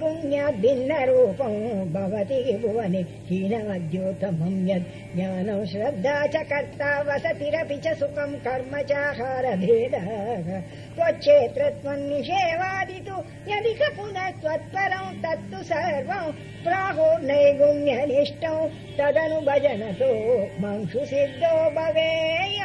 गुण्य भिन्नरूपम् भवति भुवने हीनमद्योत्तमम् यद् ज्ञानम् श्रद्धा च कर्ता वसतिरपि च सुखम् कर्म चाहारभेदः त्वच्छेत्रत्वम् निषेवादितु यदिक तु यदि पुनः त्वत्परम् तत्तु सर्वम् प्राहो नैगुण्यनिष्टौ तदनुभजनतो मंशु सिद्धो भवेय